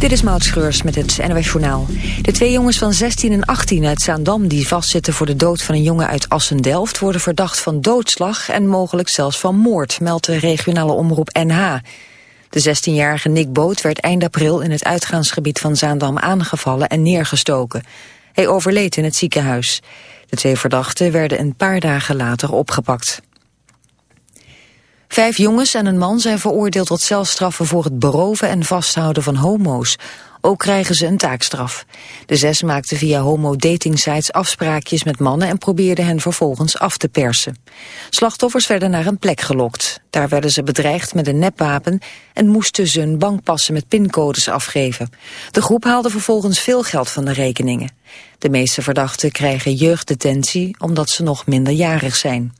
Dit is Maud Schreurs met het NOS Journaal. De twee jongens van 16 en 18 uit Zaandam die vastzitten voor de dood van een jongen uit Assen-Delft... worden verdacht van doodslag en mogelijk zelfs van moord, meldt de regionale omroep NH. De 16-jarige Nick Boot werd eind april in het uitgaansgebied van Zaandam aangevallen en neergestoken. Hij overleed in het ziekenhuis. De twee verdachten werden een paar dagen later opgepakt. Vijf jongens en een man zijn veroordeeld tot celstraffen voor het beroven en vasthouden van homo's. Ook krijgen ze een taakstraf. De zes maakten via homo-datingsites afspraakjes met mannen en probeerden hen vervolgens af te persen. Slachtoffers werden naar een plek gelokt. Daar werden ze bedreigd met een nepwapen en moesten ze hun bankpassen met pincodes afgeven. De groep haalde vervolgens veel geld van de rekeningen. De meeste verdachten krijgen jeugddetentie omdat ze nog minderjarig zijn.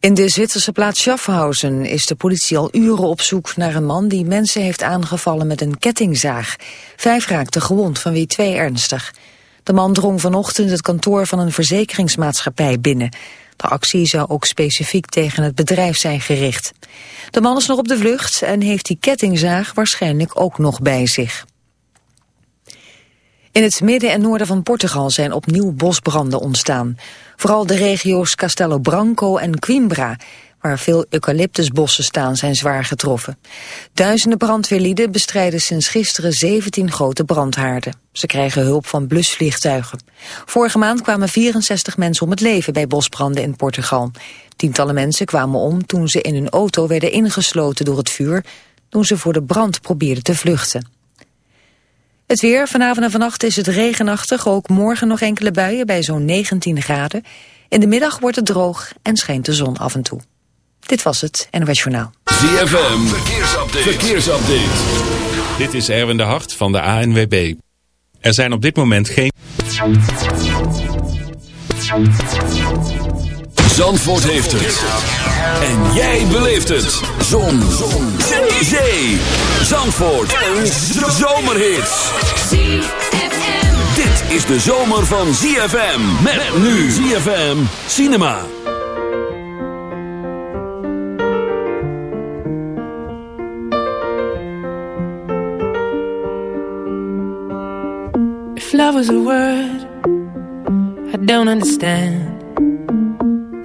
In de Zwitserse plaats Schaffhausen is de politie al uren op zoek naar een man die mensen heeft aangevallen met een kettingzaag. Vijf raakten gewond, van wie twee ernstig. De man drong vanochtend het kantoor van een verzekeringsmaatschappij binnen. De actie zou ook specifiek tegen het bedrijf zijn gericht. De man is nog op de vlucht en heeft die kettingzaag waarschijnlijk ook nog bij zich. In het midden en noorden van Portugal zijn opnieuw bosbranden ontstaan. Vooral de regio's Castelo Branco en Coimbra, waar veel eucalyptusbossen staan, zijn zwaar getroffen. Duizenden brandweerlieden bestrijden sinds gisteren 17 grote brandhaarden. Ze krijgen hulp van blusvliegtuigen. Vorige maand kwamen 64 mensen om het leven bij bosbranden in Portugal. Tientallen mensen kwamen om toen ze in hun auto werden ingesloten door het vuur... toen ze voor de brand probeerden te vluchten. Het weer, vanavond en vannacht is het regenachtig. Ook morgen nog enkele buien bij zo'n 19 graden. In de middag wordt het droog en schijnt de zon af en toe. Dit was het NOS Journaal. ZFM, verkeersupdate. verkeersupdate. Dit is Erwin de Hart van de ANWB. Er zijn op dit moment geen... Zandvoort heeft het. En jij beleeft het. Zon. Zon. Zee. Zandvoort. Een zomerhit. Dit is de zomer van ZFM. Met nu ZFM Cinema. If love was a word I don't understand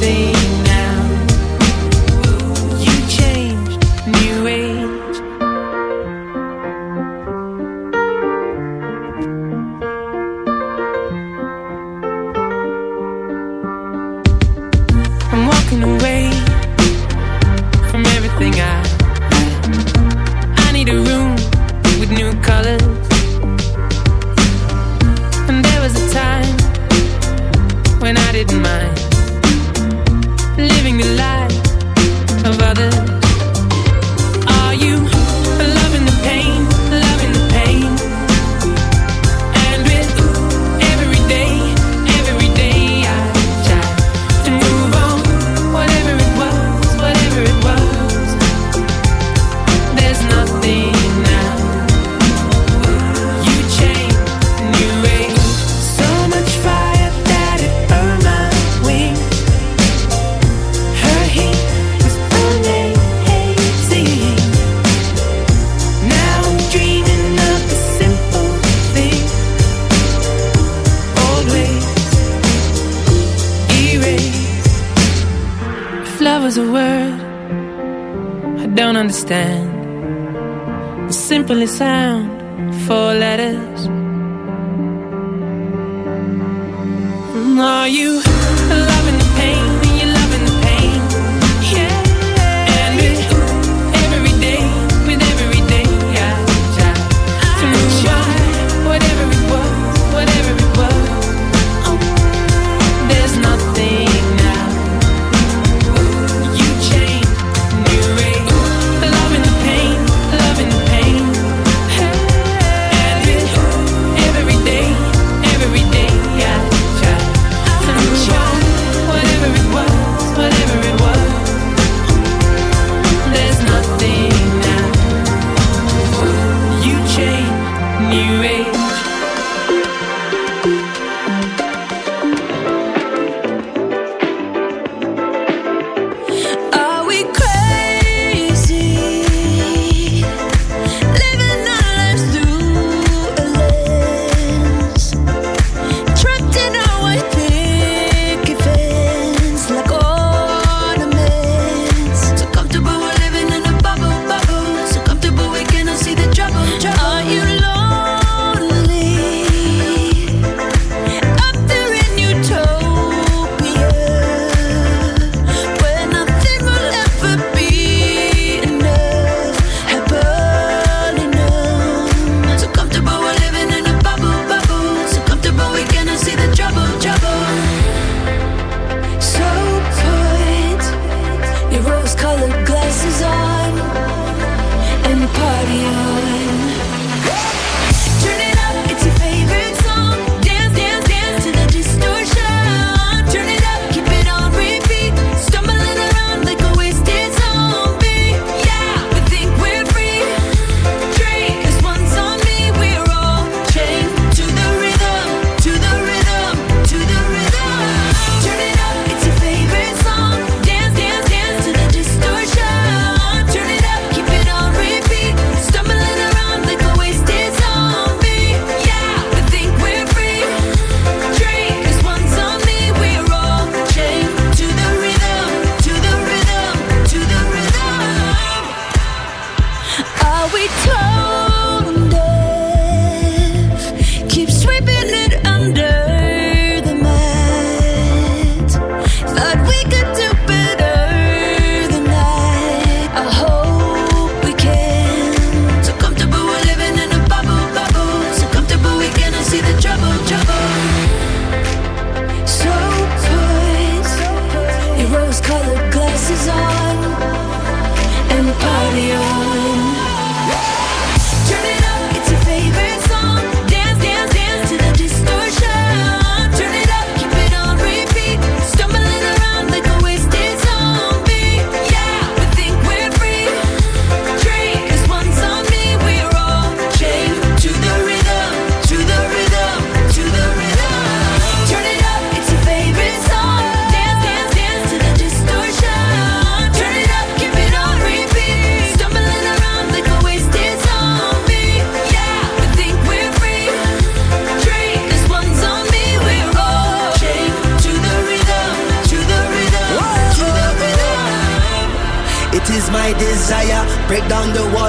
there's party on.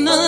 No.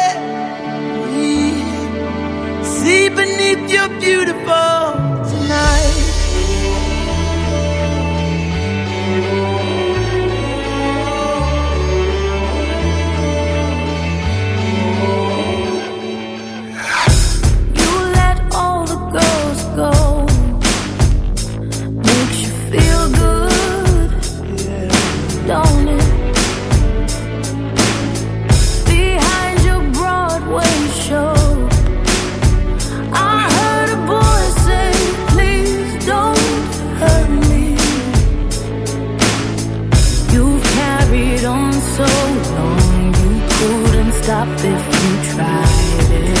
beneath your beautiful carried on so long, you couldn't stop if you tried it.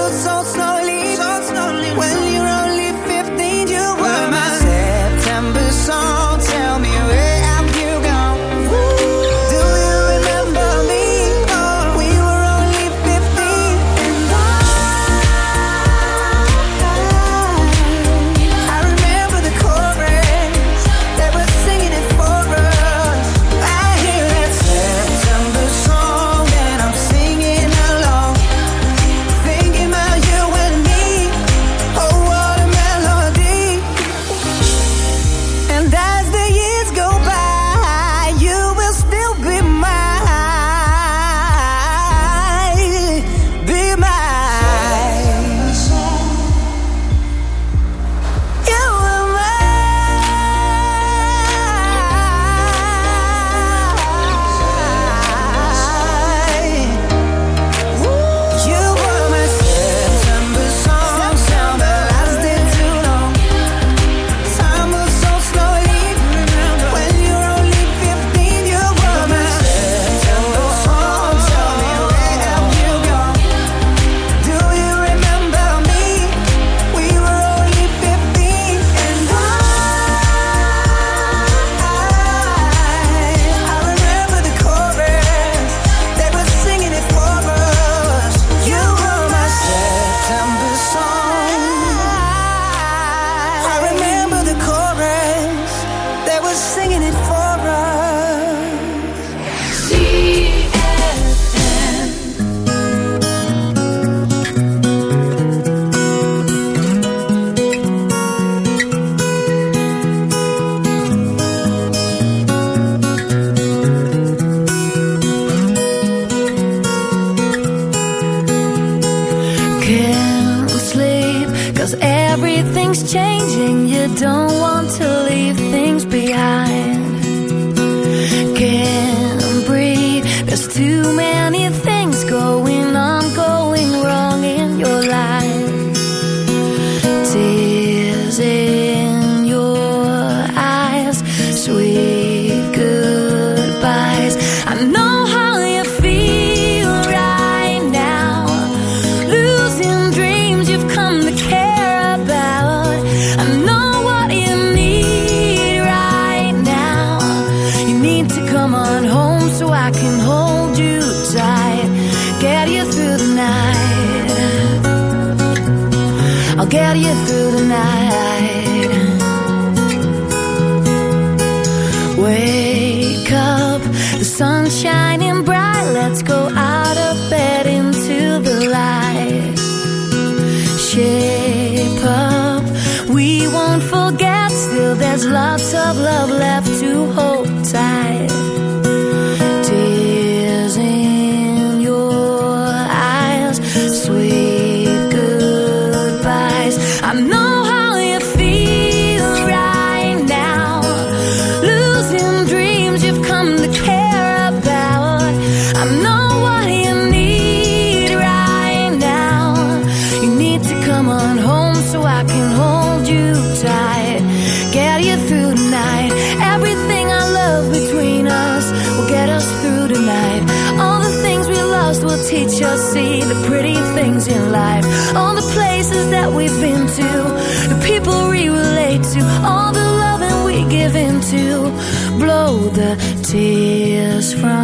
lots of love left to hold. the tears from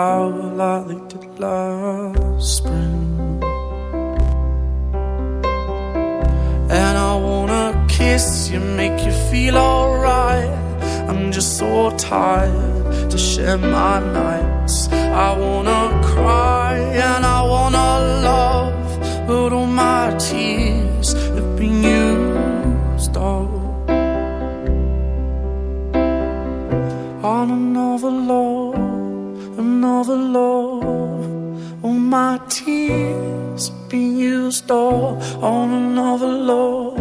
won't flower like they did last spring. And I wanna kiss you, make you feel alright. I'm just so tired to share my nights. I wanna cry and I wanna love, but all my tears love, another love. All my tears been used all on another love,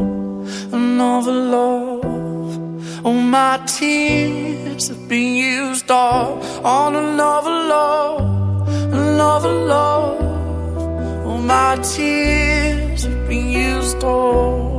another love. All my tears have been used all on another love, another love. All my tears have been used all.